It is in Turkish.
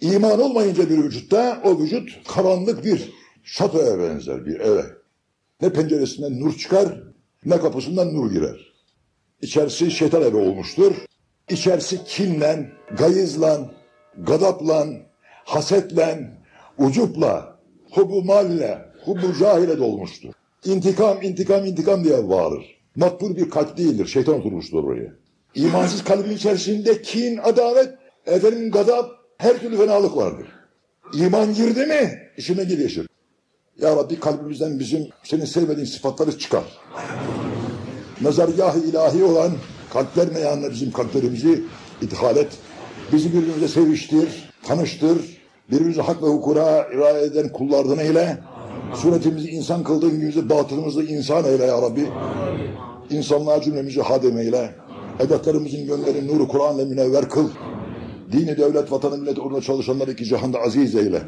İman olmayınca bir vücutta o vücut karanlık bir şatoya benzer bir eve. Ne penceresinden nur çıkar ne kapısından nur girer. İçerisi şeytan evi olmuştur. İçerisi kinle, gayızla, gadapla, hasetle, ucupla, hubu malle, hubu cahile dolmuştur. İntikam, intikam, intikam diye bağırır. Makbul bir kalp değildir. Şeytan oturmuştur oraya. İmansız kalbin içerisinde kin, adalet, efendim gadap, her türlü fenalık vardır. İman girdi mi işine gelişir. Ya Rabbi kalbimizden bizim senin sevmediğin sıfatları çıkar. Nazargah-ı ilahi olan kalpler meyanına bizim kalplerimizi ithal et. Bizi birbirimize seviştir, tanıştır. Birbirimize hak ve hukura riayet eden kullardan eyle. Suretimizi insan kıldığın günümüzde batınımızı insan eyle ya Rabbi. İnsanlığa cümlemizi hadem eyle. Edatlarımızın gönlleri nuru Kur'an'la münevver kıl. Dini devlet, vatanı, millet uğruna çalışanları iki cihanda aziz eyle.